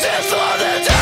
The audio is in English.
This is for the day.